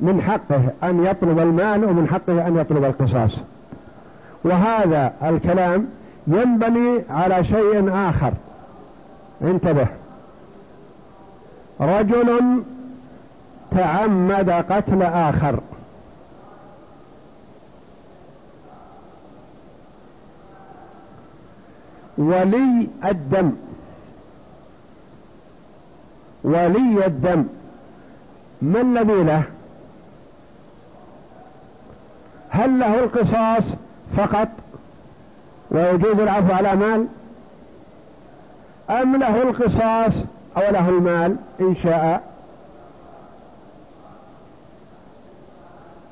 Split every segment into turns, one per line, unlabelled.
من حقه أن يطلب المال ومن حقه أن يطلب القصاص. وهذا الكلام ينبني على شيء آخر. انتبه. رجل تعمد قتل آخر. ولي الدم. ولي الدم. ما الذي له؟ هل له القصاص فقط ويجوز العفو على مال؟ أم له القصاص أو له المال إن شاء؟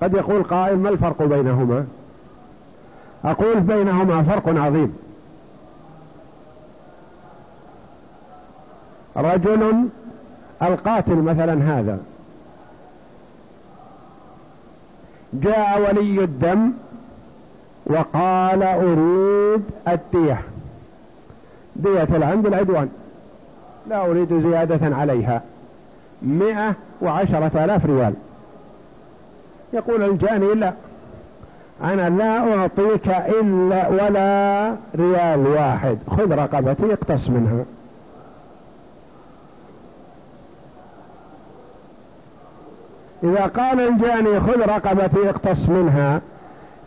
قد يقول قائل ما الفرق بينهما؟ أقول بينهما فرق عظيم. رجل القاتل مثلا هذا. جاء ولي الدم وقال أريد الدية. دية العمد العدوان. لا أريد زيادة عليها. مئة وعشرة آلاف ريال. يقول الجاني لا. أنا لا أعطيك إلا ولا ريال واحد. خذ رقبتي اقتص منها. إذا قال الجاني خذ رقبتي اقتص منها.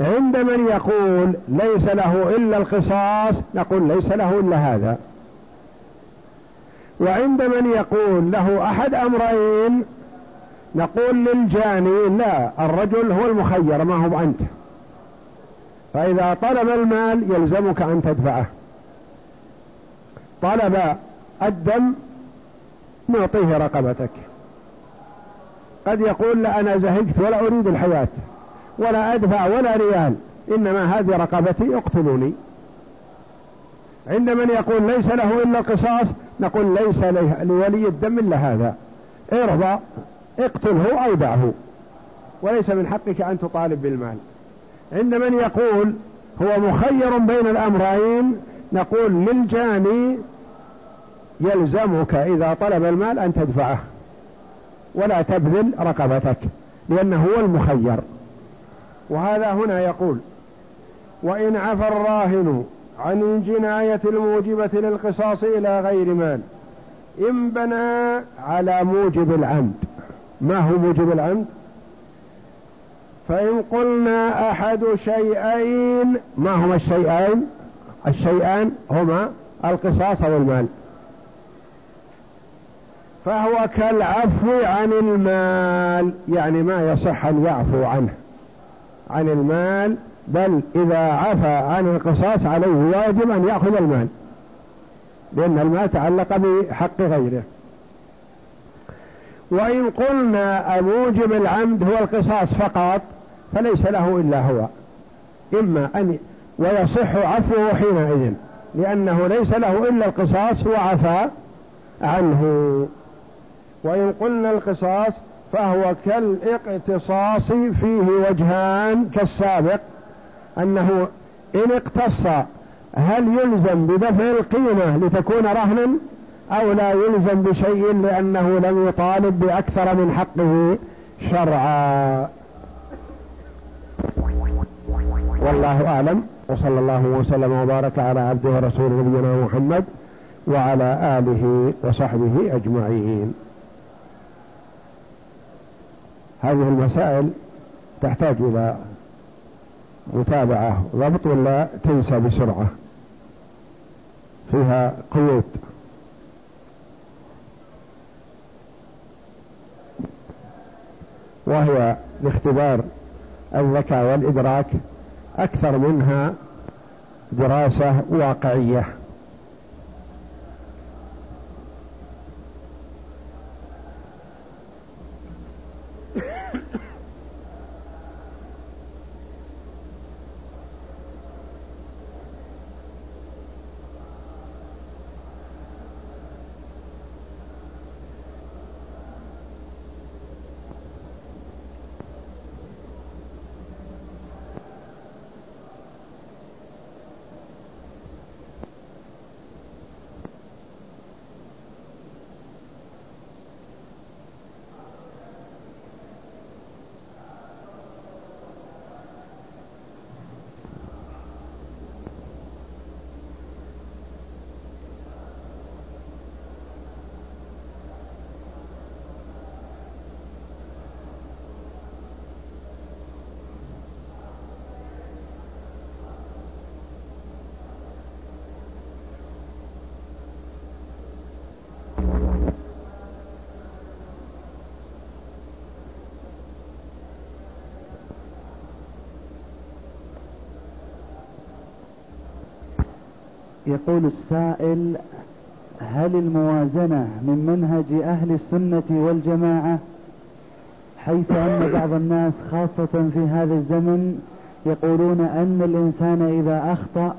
عند من يقول ليس له إلا القصاص نقول ليس له إلا هذا. وعند من يقول له أحد أمرين نقول للجاني لا الرجل هو المخير ما هو أنت. فإذا طلب المال يلزمك أن تدفعه. طلب الدم نعطيه رقبتك. قد يقول لا أنا زهقت ولا أريد الحياة ولا أدفع ولا ريال. إنما هذه رقبتي اقتلوني. عند من يقول ليس له إلا القصاص نقول ليس لولي الدم إلا هذا. ارضى اقتله أو دعه وليس من حقك أن تطالب بالمال. عند من يقول هو مخير بين الأمرين نقول للجاني يلزمك إذا طلب المال أن تدفعه. ولا تبذل رقبتك لأنه هو المخير. وهذا هنا يقول وإن عفى الراهن عن الجناية الموجبة للقصاص إلى غير مال إن بنى على موجب العمد. ما هو موجب العمد؟ فإن قلنا أحد شيئين ما هما الشيئين؟ الشيئان هما القصاص والمال فهو كالعفو عن المال يعني ما يصح أن يعفو عنه عن المال بل إذا عفى عن القصاص عليه واجب أن يأخذ المال لأن المال تعلق بحق غيره. وإن قلنا موجب العمد هو القصاص فقط فليس له إلا هو إما أن ويصح عفوه حينئذ لأنه ليس له إلا القصاص وعفى عنه. وإن قلنا القصاص فهو كالاقتصاص فيه وجهان كالسابق أنه إن اقتص هل يلزم بدفع القيمة لتكون رهنا أو لا يلزم بشيء لأنه لم يطالب بأكثر من حقه شرعا؟ والله أعلم وصلى الله وسلم وبارك على عبده ورسوله نبينا محمد وعلى آله وصحبه أجمعين. هذه المسائل تحتاج إلى متابعة ضبط ولا تنسى بسرعة. فيها قيود. وهي لاختبار الذكاء والإدراك أكثر منها دراسة واقعية.
يقول السائل هل الموازنة من منهج أهل السنة والجماعة؟ حيث أن بعض الناس خاصة في هذا الزمن يقولون أن الإنسان إذا أخطأ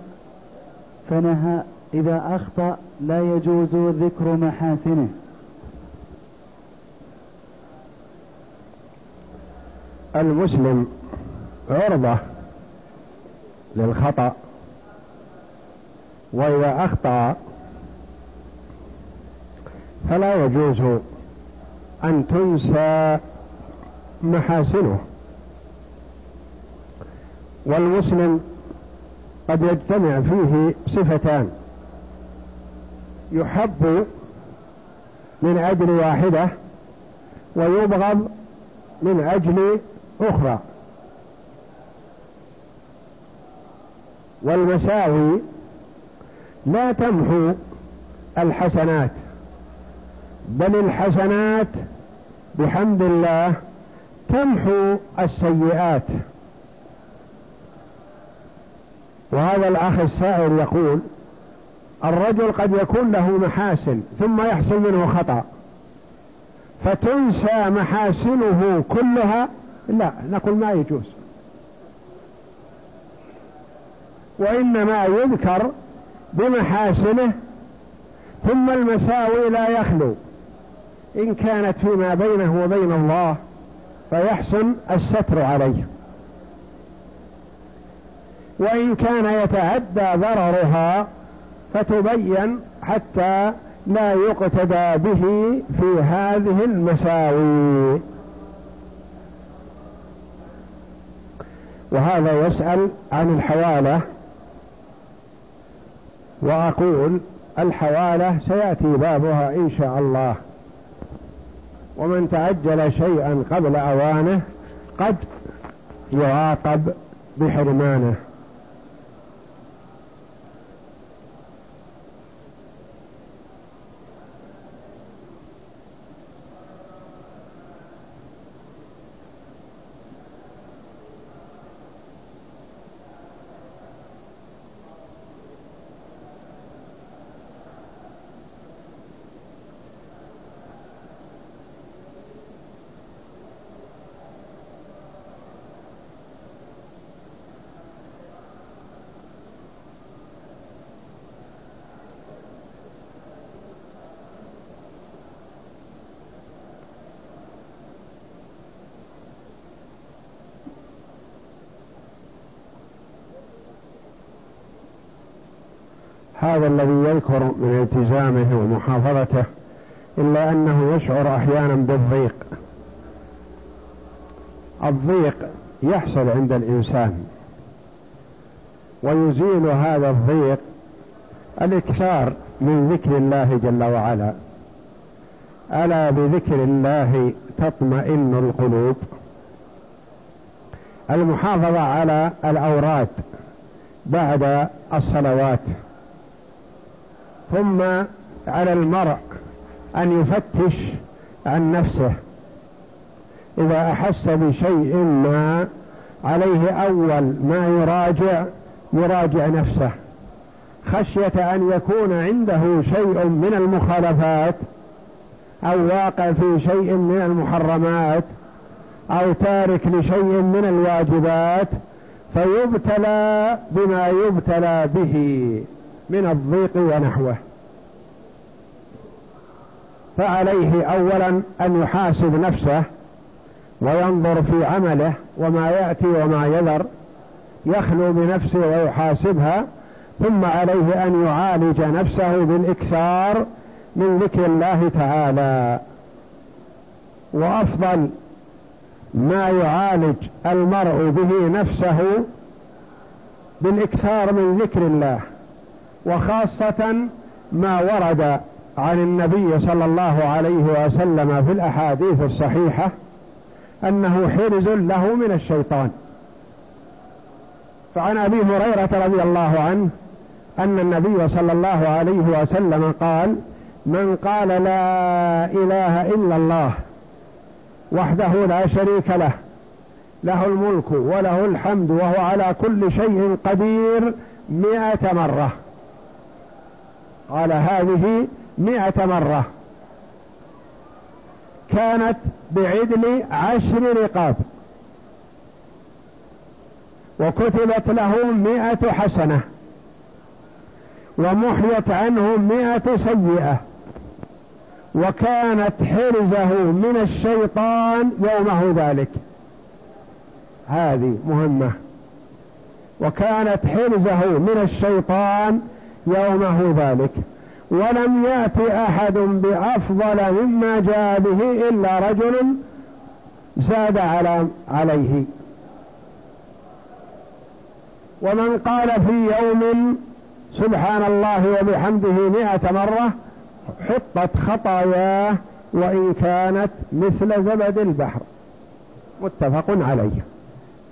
فنهى إذا أخطأ لا يجوز ذكر محاسنه.
المسلم عرضة للخطأ وإذا أخطأ فلا يجوز أن تنسى محاسنه. والمسلم قد يجتمع فيه صفتان. يحب من أجل واحدة ويبغض من أجل أخرى. والمساوي لا تمحو الحسنات بل الحسنات بحمد الله تمحو السيئات. وهذا الأخ السائل يقول الرجل قد يكون له محاسن ثم يحصل منه خطأ. فتنسى محاسنه كلها؟ لا نقول ما يجوز. وإنما يذكر بمحاسنه ثم المساوي لا يخلو. إن كانت فيما بينه وبين الله فيحسن الستر عليه. وإن كان يتعدى ضررها فتبين حتى لا يقتدى به في هذه المساوي. وهذا يسأل عن الحوالة. وأقول الحوالة سيأتي بابها إن شاء الله. ومن تعجل شيئا قبل أوانه قد يعاقب بحرمانه. هذا الذي يذكر من التزامه ومحافظته إلا أنه يشعر أحيانا بالضيق. الضيق يحصل عند الإنسان. ويزيل هذا الضيق الإكثار من ذكر الله جل وعلا. ألا بذكر الله تطمئن القلوب؟ المحافظة على الأوراد بعد الصلوات. ثم على المرء أن يفتش عن نفسه. إذا أحس بشيء ما عليه أول ما يراجع يراجع نفسه. خشية أن يكون عنده شيء من المخالفات أو واقع في شيء من المحرمات أو تارك لشيء من الواجبات فيبتلى بما يبتلى به. من الضيق ونحوه. فعليه اولا أن يحاسب نفسه وينظر في عمله وما يأتي وما يذر يخلو بنفسه ويحاسبها ثم عليه أن يعالج نفسه بالإكثار من ذكر الله تعالى. وأفضل ما يعالج المرء به نفسه بالإكثار من ذكر الله. وخاصة ما ورد عن النبي صلى الله عليه وسلم في الأحاديث الصحيحة أنه حرز له من الشيطان. فعن أبي هريرة رضي الله عنه أن النبي صلى الله عليه وسلم قال من قال لا إله إلا الله وحده لا شريك له له الملك وله الحمد وهو على كل شيء قدير مئة مرة. قال هذه مئة مرة. كانت بعدل عشر رقاب. وكتبت له مئة حسنة. ومحيت عنه مئة سيئة. وكانت حرزه من الشيطان يومه ذلك. هذه مهمة. وكانت حرزه من الشيطان يومه ذلك ولم يأت أحد بأفضل مما جاء به إلا رجل زاد على عليه. ومن قال في يوم سبحان الله وبحمده مئة مرة حطت خطاياه وإن كانت مثل زبد البحر. متفق عليه.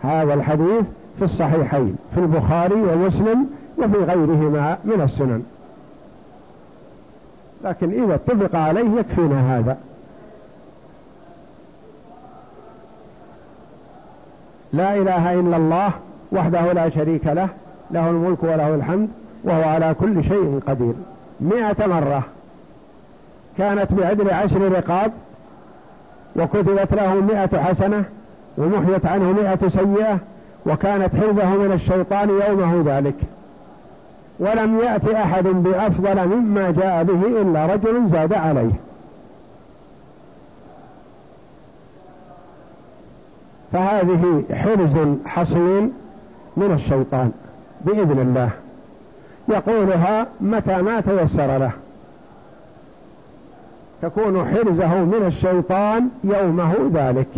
هذا الحديث في الصحيحين في البخاري ومسلم وفي غيرهما من السنن. لكن إذا اتفق عليه يكفينا هذا. لا إله إلا الله وحده لا شريك له له الملك وله الحمد وهو على كل شيء قدير. مئة مرة كانت بعدل عشر رقاب وكتبت له مئة حسنة ومحيت عنه مئة سيئة وكانت حرزه من الشيطان يومه ذلك. ولم يأت أحد بأفضل مما جاء به إلا رجل زاد عليه. فهذه حرز حصين من الشيطان بإذن الله. يقولها متى ما تيسر له. تكون حرزه من الشيطان يومه ذلك.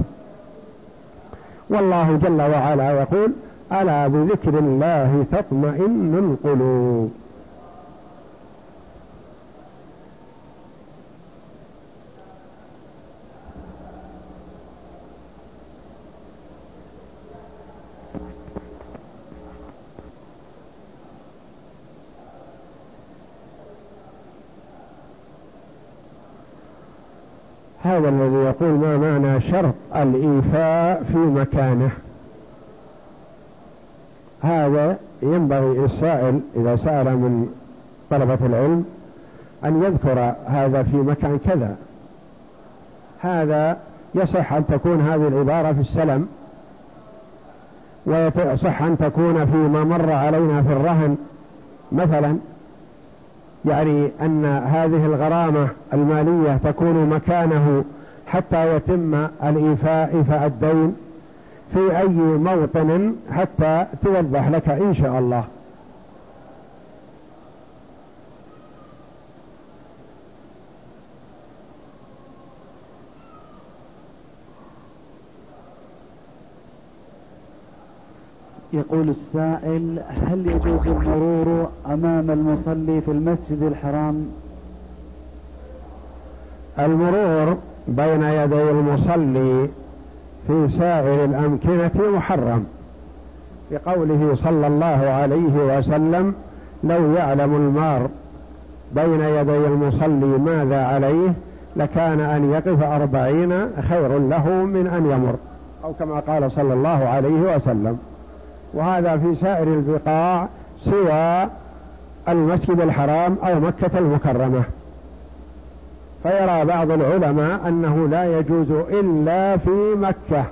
والله جل وعلا يقول ألا بذكر الله تطمئن القلوب؟ هذا الذي يقول ما معنى شرط الإيفاء في مكانه؟ هذا ينبغي السائل إذا سأل من طلبة العلم أن يذكر هذا في مكان كذا. هذا يصح أن تكون هذه العبارة في السلم ويصح أن تكون فيما مر علينا في الرهن. مثلا يعني أن هذه الغرامة المالية تكون مكانه حتى يتم الإيفاء إيفاء الدين. في أي موطن حتى توضح لك إن شاء الله.
يقول السائل هل يجوز المرور أمام المصلي في المسجد الحرام؟
المرور بين يدي المصلي في سائر الأمكنة محرم. بقوله صلى الله عليه وسلم لو يعلم المار بين يدي المصلي ماذا عليه لكان أن يقف أربعين خير له من أن يمر. أو كما قال صلى الله عليه وسلم. وهذا في سائر البقاع سوى المسجد الحرام أو مكة المكرمة. فيرى بعض العلماء أنه لا يجوز إلا في مكة.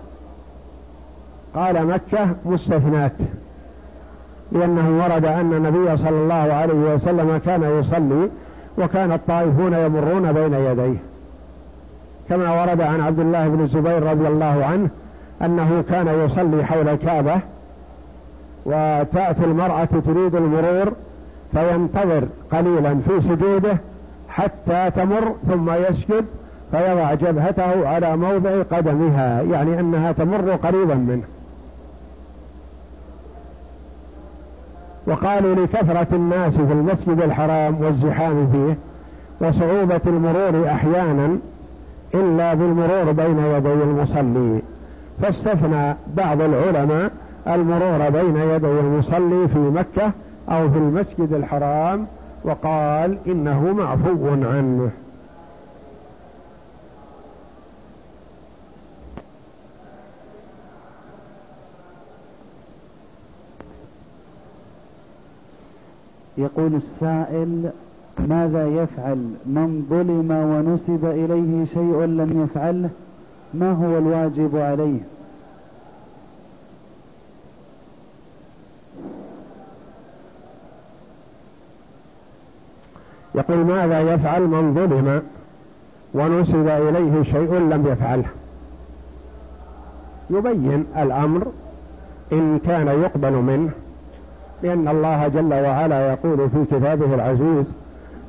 قال مكة مستثنات لأنه ورد أن النبي صلى الله عليه وسلم كان يصلي وكان الطائفون يمرون بين يديه. كما ورد عن عبد الله بن الزبير رضي الله عنه أنه كان يصلي حول الكعبة وتأتي المرأة تريد المرور فينتظر قليلا في سجوده حتى تمر ثم يسجد فيضع جبهته على موضع قدمها يعني أنها تمر قريبا منه. وقالوا لكثرة الناس في المسجد الحرام والزحام فيه وصعوبة المرور أحيانا إلا بالمرور بين يدي المصلي. فاستثنى بعض العلماء المرور بين يدي المصلي في مكة أو في المسجد الحرام وقال إنه معفو عنه.
يقول السائل ماذا يفعل؟ من ظلم ونسب إليه شيء لم يفعله ما هو الواجب عليه؟
يقول ماذا يفعل من ظلم ونسب إليه شيء لم يفعله. يبين الأمر إن كان يقبل منه لأن الله جل وعلا يقول في كتابه العزيز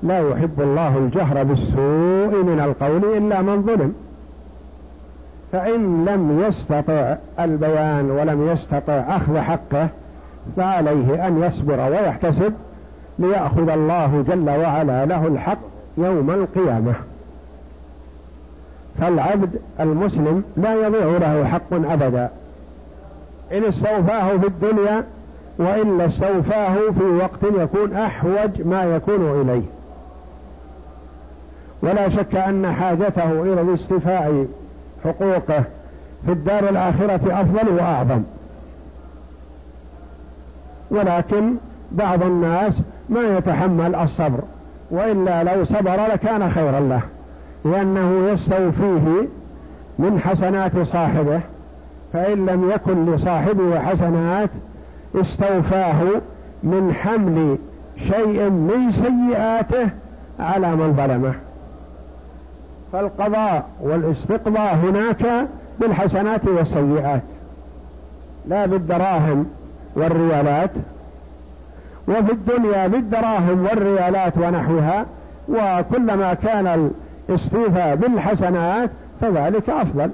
لا يحب الله الجهر بالسوء من القول إلا من ظلم فإن لم يستطع البيان ولم يستطع أخذ حقه فعليه أن يصبر ويحتسب ليأخذ الله جل وعلا له الحق يوم القيامة. فالعبد المسلم لا يضيع له حق أبدا. إن استوفاه في الدنيا وإلا استوفاه في وقت يكون أحوج ما يكون إليه. ولا شك أن حاجته إلى الاستيفاء حقوقه في الدار الآخرة أفضل وأعظم. ولكن بعض الناس ما يتحمل الصبر وإلا لو صبر لكان خيرا له لأنه يستوفيه من حسنات صاحبه فإن لم يكن لصاحبه حسنات استوفاه من حمل شيء من سيئاته على من ظلمه. فالقضاء والاستقضاء هناك بالحسنات والسيئات لا بالدراهم والريالات وفي الدنيا بالدراهم والريالات ونحوها وكلما كان الاستيفاء بالحسنات فذلك أفضل.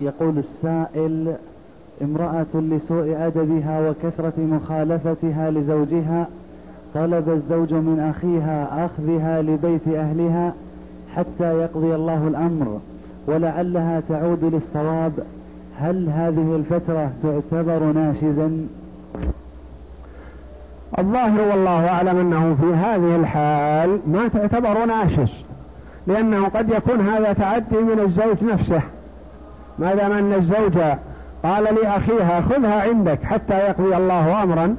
يقول السائل امرأة لسوء أدبها وكثرة مخالفتها لزوجها طلب الزوج من أخيها أخذها لبيت أهلها حتى يقضي الله الأمر ولعلها تعود للصواب. هل هذه الفترة تعتبر ناشزا؟
الظاهر والله أعلم أنه في هذه الحال ما تعتبر ناشز لأنه قد يكون هذا تعدي من الزوج نفسه. ما دام أن الزوج قال لأخيها خذها عندك حتى يقضي الله أمرا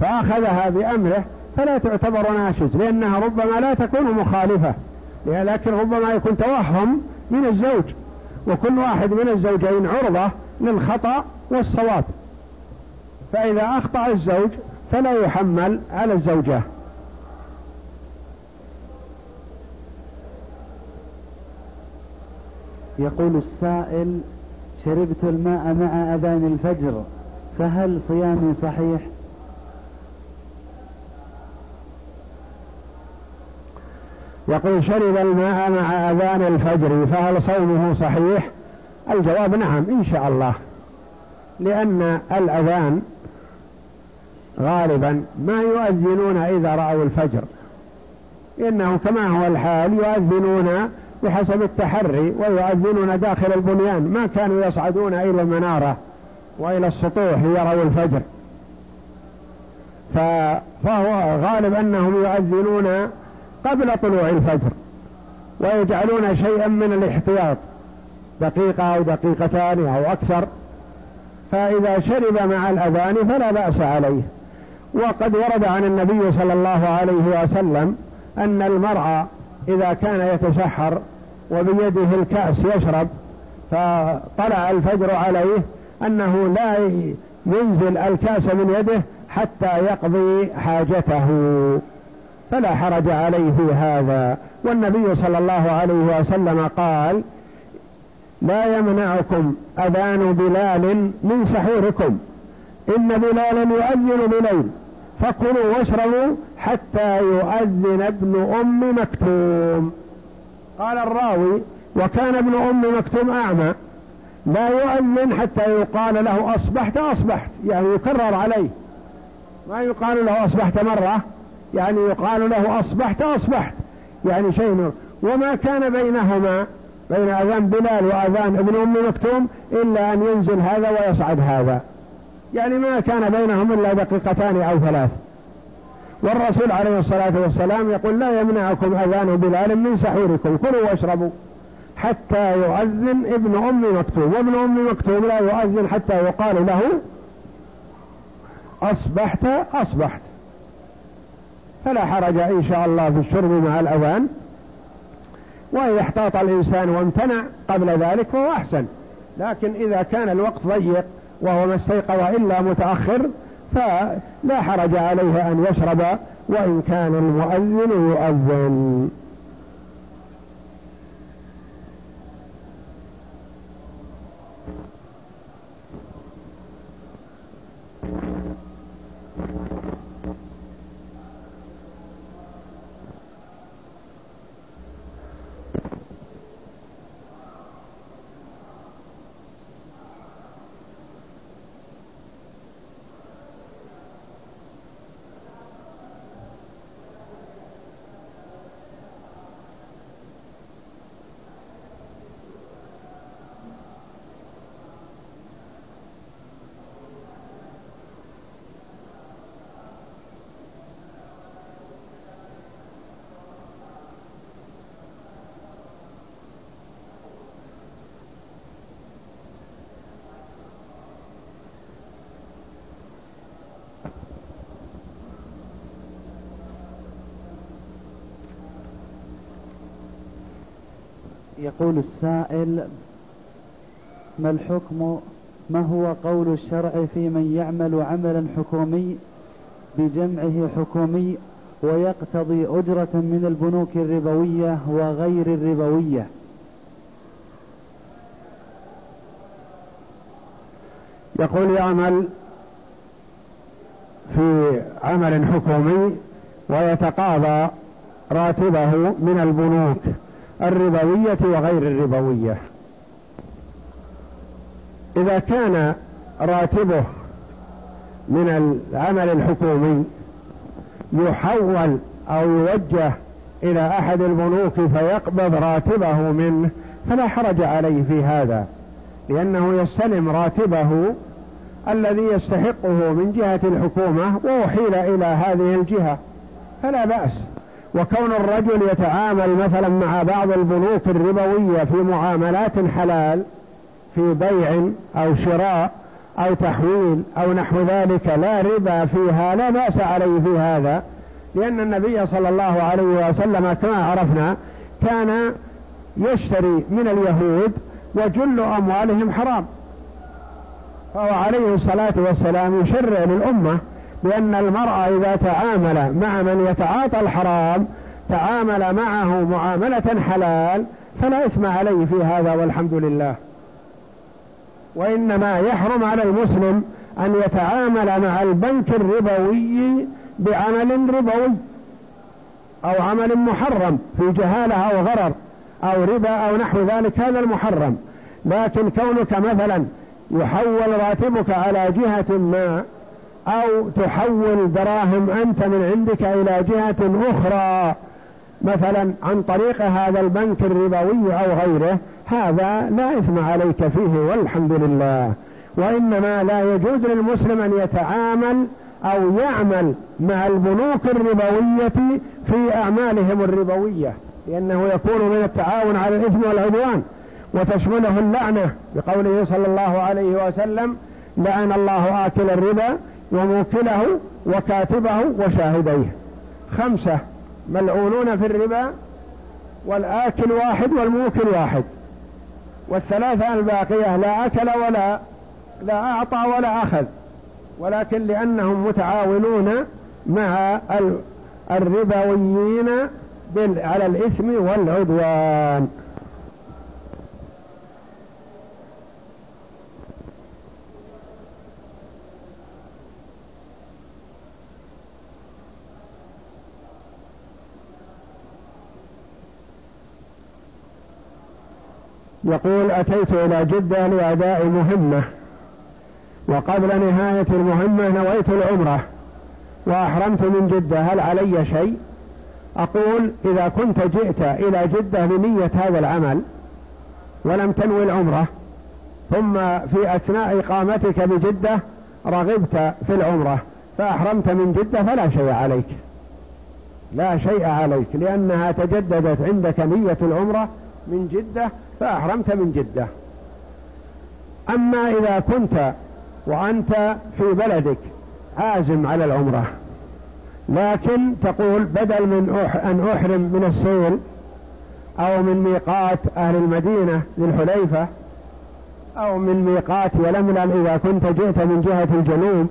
فأخذها بأمره فلا تعتبر ناشز لأنها ربما لا تكون مخالفة لكن ربما يكون توهم من الزوج وكل واحد من الزوجين عرضة للخطأ والصواب. فإذا أخطأ الزوج فلا يحمل على الزوجة.
يقول السائل شربت الماء مع أذان الفجر فهل صيامي صحيح؟
يقول شرب الماء مع أذان الفجر فهل صومه صحيح؟ الجواب نعم إن شاء الله. لأن الأذان غالبا ما يؤذنون إذا رأوا الفجر. إنه كما هو الحال يؤذنون بحسب التحري ويؤذنون داخل البنيان. ما كانوا يصعدون إلى المنارة وإلى السطوح ليروا الفجر. فهو غالب أنهم يؤذنون قبل طلوع الفجر ويجعلون شيئا من الاحتياط دقيقة أو دقيقتان أو أكثر. فإذا شرب مع الأذان فلا بأس عليه. وقد ورد عن النبي صلى الله عليه وسلم أن المرأة إذا كان يتسحر وبيده الكأس يشرب فطلع الفجر عليه أنه لا ينزل الكأس من يده حتى يقضي حاجته. فلا حرج عليه هذا. والنبي صلى الله عليه وسلم قال لا يمنعكم أذان بلال من سحوركم. إن بلالا يؤذن بليل. فكلوا واشربوا حتى يؤذن ابن أم مكتوم. قال الراوي وكان ابن أم مكتوم أعمى. لا يؤذن حتى يقال له أصبحت أصبحت. يعني يكرر عليه. ما يقال له أصبحت مرة يعني يقال له أصبحت أصبحت. يعني شيء وما كان بينهما بين أذان بلال وأذان ابن أم مكتوم إلا أن ينزل هذا ويصعد هذا. يعني ما كان بينهم إلا دقيقتان أو ثلاث. والرسول عليه الصلاة والسلام يقول لا يمنعكم أذان بلال من سحوركم كلوا واشربوا حتى يؤذن ابن أم مكتوم وابن أم مكتوم لا يؤذن حتى يقال له أصبحت أصبحت. فلا حرج إن شاء الله في الشرب مع الأذان وإن احتاط الإنسان وامتنع قبل ذلك فهو أحسن. لكن إذا كان الوقت ضيق وهو ما استيقظ إلا متأخر فلا حرج عليه أن يشرب وإن كان المؤذن يؤذن.
يقول السائل ما الحكم؟ ما هو قول الشرع في من يعمل عملا حكومي بجمعه حكومي ويقتضي أجرة من البنوك الربوية وغير الربوية؟
يقول يعمل في عمل حكومي ويتقاضى راتبه من البنوك. الربوية وغير الربوية. إذا كان راتبه من العمل الحكومي يحول أو يوجه إلى أحد البنوك فيقبض راتبه منه فلا حرج عليه في هذا لأنه يستلم راتبه الذي يستحقه من جهة الحكومة وأحيل إلى هذه الجهة فلا بأس. وكون الرجل يتعامل مثلا مع بعض البنوك الربوية في معاملات حلال في بيع أو شراء أو تحويل أو نحو ذلك لا ربا فيها لا بأس عليه في هذا لأن النبي صلى الله عليه وسلم كما عرفنا كان يشتري من اليهود وجل أموالهم حرام. فهو عليه الصلاة والسلام يشرع للأمة. لأن المرأة إذا تعامل مع من يتعاطى الحرام تعامل معه معاملة حلال فلا إثم عليه في هذا والحمد لله. وإنما يحرم على المسلم أن يتعامل مع البنك الربوي بعمل ربوي أو عمل محرم في جهالة أو غرر أو ربا أو نحو ذلك هذا المحرم. لكن كونك مثلا يحول راتبك على جهة ما أو تحول دراهم أنت من عندك إلى جهة أخرى مثلا عن طريق هذا البنك الربوي أو غيره هذا لا إثم عليك فيه والحمد لله. وإنما لا يجوز للمسلم أن يتعامل أو يعمل مع البنوك الربوية في أعمالهم الربوية لأنه يكون من التعاون على الإثم والعدوان. وتشمله اللعنة بقوله صلى الله عليه وسلم لعن الله آكل الربا وموكله وكاتبه وشاهديه. خمسة ملعونون في الربا والآكل واحد والموكل واحد. والثلاثة الباقية لا أكل ولا لا أعطى ولا أخذ. ولكن لأنهم متعاونون مع الربويين على الإثم والعدوان. يقول أتيت إلى جدة لأداء مهمة وقبل نهاية المهمة نويت العمرة وأحرمت من جدة هل علي شيء؟ أقول إذا كنت جئت إلى جدة بنية هذا العمل ولم تنوي العمرة ثم في أثناء إقامتك بجدة رغبت في العمرة فأحرمت من جدة فلا شيء عليك. لا شيء عليك لأنها تجددت عندك نية العمرة من جدة فأحرمت من جدة. أما إذا كنت وأنت في بلدك عازم على العمرة لكن تقول بدل من أن أحرم من السيل أو من ميقات أهل المدينة للحليفة أو من ميقات يلملم إذا كنت جئت من جهة الجنوب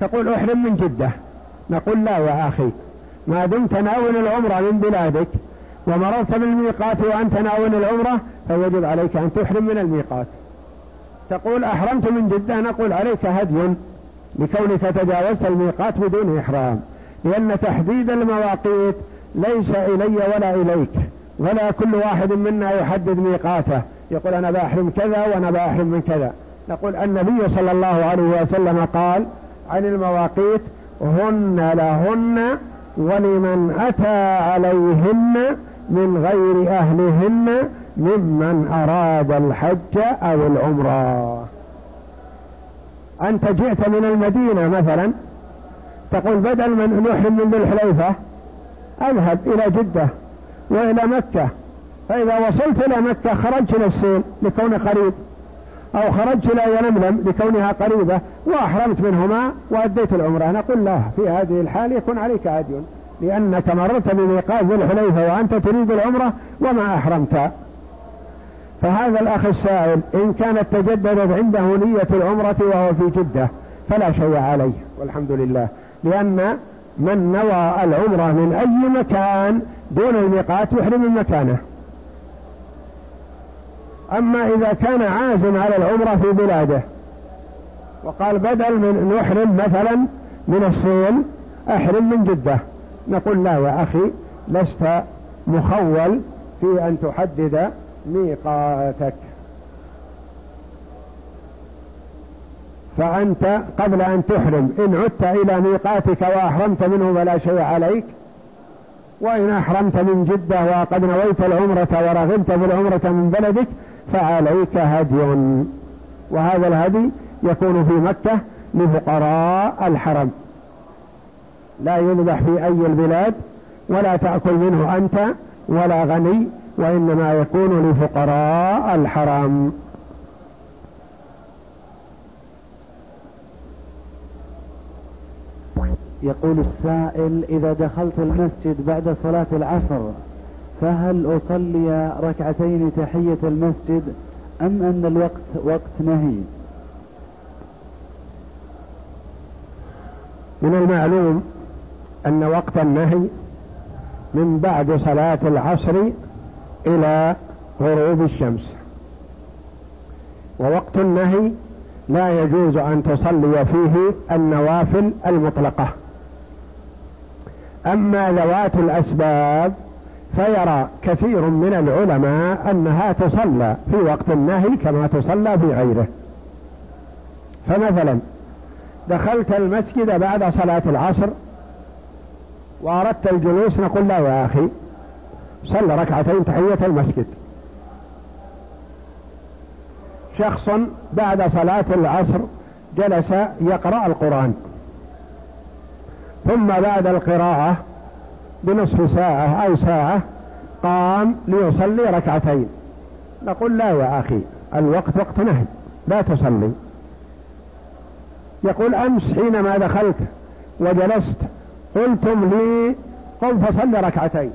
تقول أحرم من جدة. نقول لا يا أخي ما دمت ناول العمرة من بلادك ومررت بالميقات وأنت ناول العمرة فيجب عليك أن تحرم من الميقات. تقول أحرمت من جدة نقول عليك هدي لكونك تجاوزت الميقات بدون إحرام. لأن تحديد المواقيت ليس إلي ولا إليك ولا كل واحد منا يحدد ميقاته. يقول أنا بأحرم كذا وأنا بأحرم من كذا. نقول النبي صلى الله عليه وسلم قال عن المواقيت هن لهن ولمن أتى عليهن من غير أهلهن ممن أراد الحج أو العمرة. أنت جئت من المدينة مثلا تقول بدل من نحرم من ذي الحليفة أذهب إلى جدة وإلى مكة. فإذا وصلت إلى مكة خرجت إلى السيل لكونه قريب أو خرجت إلى يلملم لكونها قريبة وأحرمت منهما وأديت العمرة. نقول لا في هذه الحال يكون عليك عدي لأنك مررت بميقات ذي الحليفة وأنت تريد العمرة وما أحرمت. فهذا الأخ السائل إن كانت تجددت عنده نية العمرة وهو في جدة فلا شيء عليه. والحمد لله. لأن من نوى العمرة من أي مكان دون الميقات يحرم من مكانه. أما إذا كان عازم على العمرة في بلاده وقال بدل من نحرم مثلا من الصين أحرم من جدة. نقول لا يا أخي لست مخول في أن تحدد ميقاتك. فأنت قبل أن تحرم إن عدت إلى ميقاتك وأحرمت منه فلا شيء عليك. وإن أحرمت من جدة وقد نويت العمرة ورغبت بالعمرة من بلدك فعليك هدي. وهذا الهدي يكون في مكة لفقراء الحرم. لا يذبح في أي البلاد ولا تأكل منه أنت ولا غني وإنما يكون لفقراء الحرم
يقول السائل إذا دخلت المسجد بعد صلاة العصر فهل أصلي ركعتين تحية المسجد أم أن الوقت وقت نهي؟
من المعلوم أن وقت النهي من بعد صلاة العصر إلى غروب الشمس. ووقت النهي لا يجوز أن تصلي فيه النوافل المطلقة. أما ذوات الأسباب فيرى كثير من العلماء أنها تصلى في وقت النهي كما تصلى في غيره. فمثلا دخلت المسجد بعد صلاة العصر وأردت الجلوس نقول لا يا أخي. صلى ركعتين تحية المسجد. شخص بعد صلاة العصر جلس يقرأ القرآن. ثم بعد القراءة بنصف ساعة أو ساعة قام ليصلي ركعتين. نقول لا يا أخي الوقت وقت نهي لا تصلي. يقول أمس حينما دخلت وجلست قلتم لي قم فصل ركعتين.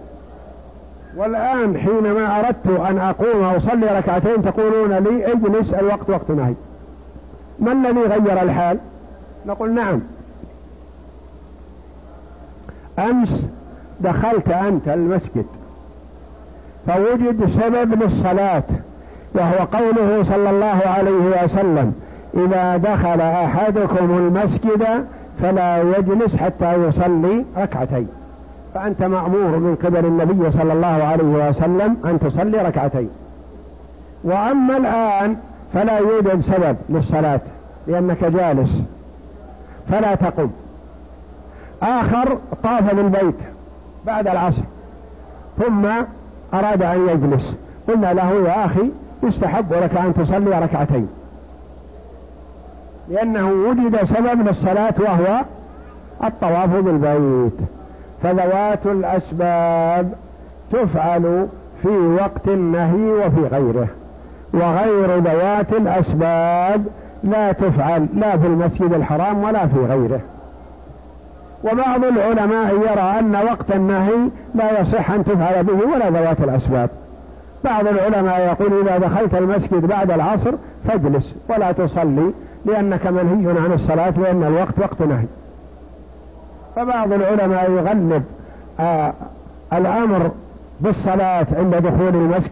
والآن حينما أردت أن أقوم وأصلي ركعتين تقولون لي اجلس الوقت وقت نهي. ما الذي غير الحال؟ نقول نعم. أمس دخلت أنت المسجد فوجد سبب للصلاة وهو قوله صلى الله عليه وسلم إذا دخل أحدكم المسجد فلا يجلس حتى يصلي ركعتين. فأنت مأمور من قبل النبي صلى الله عليه وسلم أن تصلي ركعتين. وأما الآن فلا يوجد سبب للصلاة لأنك جالس فلا تقم. آخر طاف بالبيت بعد العصر ثم أراد أن يجلس. قلنا له يا أخي يستحب لك أن تصلي ركعتين. لأنه وجد سبب للصلاة وهو الطواف بالبيت. فذوات الأسباب تفعل في وقت النهي وفي غيره. وغير ذوات الأسباب لا تفعل لا في المسجد الحرام ولا في غيره. وبعض العلماء يرى أن وقت النهي لا يصح أن تفعل به ولا ذوات الأسباب. بعض العلماء يقول إذا دخلت المسجد بعد العصر فاجلس ولا تصلي لأنك منهي عن الصلاة لأن الوقت وقت نهي. فبعض العلماء يغلب آه الأمر بالصلاة عند دخول المسجد